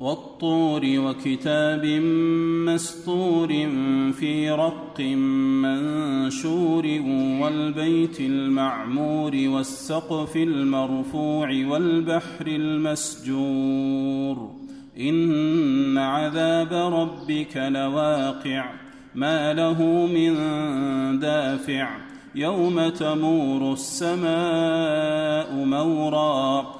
والطور وكتاب مستور في رق منشور والبيت المعمور والسقف المرفوع والبحر المسجور. إن عذاب ربك لواقع ما له من دافع. يوم تمور السماء مورا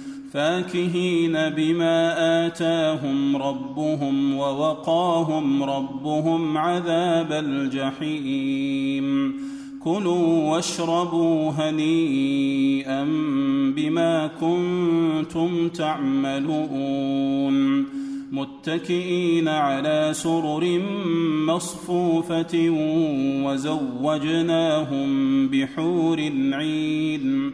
فاكهين بما آتاهم ربهم ووقاهم ربهم عذاب الجحيم. كلوا واشربوا هنيئا بما كنتم تعملون. متكئين على سرر مصفوفة وزوجناهم بحور عين.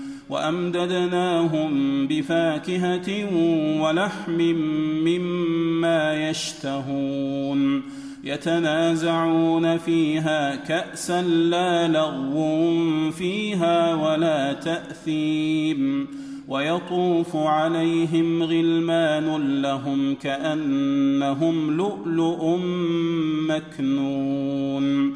وأمددناهم بفاكهة ولحم مما يشتهون يتنازعون فيها كأسا لا لغو فيها ولا تأثيم ويطوف عليهم غلمان لهم كأنهم لؤلؤ مكنون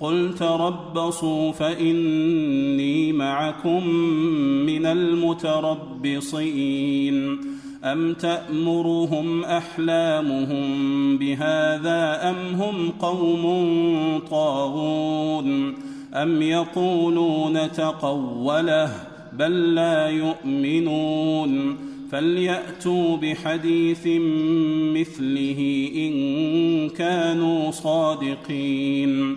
قل تربصوا فإني معكم من المتربصين. أم تأمرهم أحلامهم بهذا أم هم قوم طاغون؟ أم يقولون تقوله بل لا يؤمنون؟ فليأتوا بحديث مثله إن كانوا صادقين.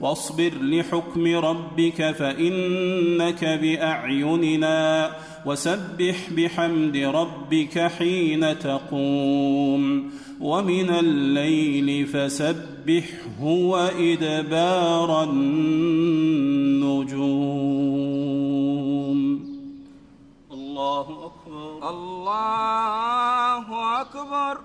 واصبر لحكم ربك فإنك بأعيننا وسبح بحمد ربك حين تقوم ومن الليل فسبحه وإدبار النجوم. الله أكبر. الله أكبر.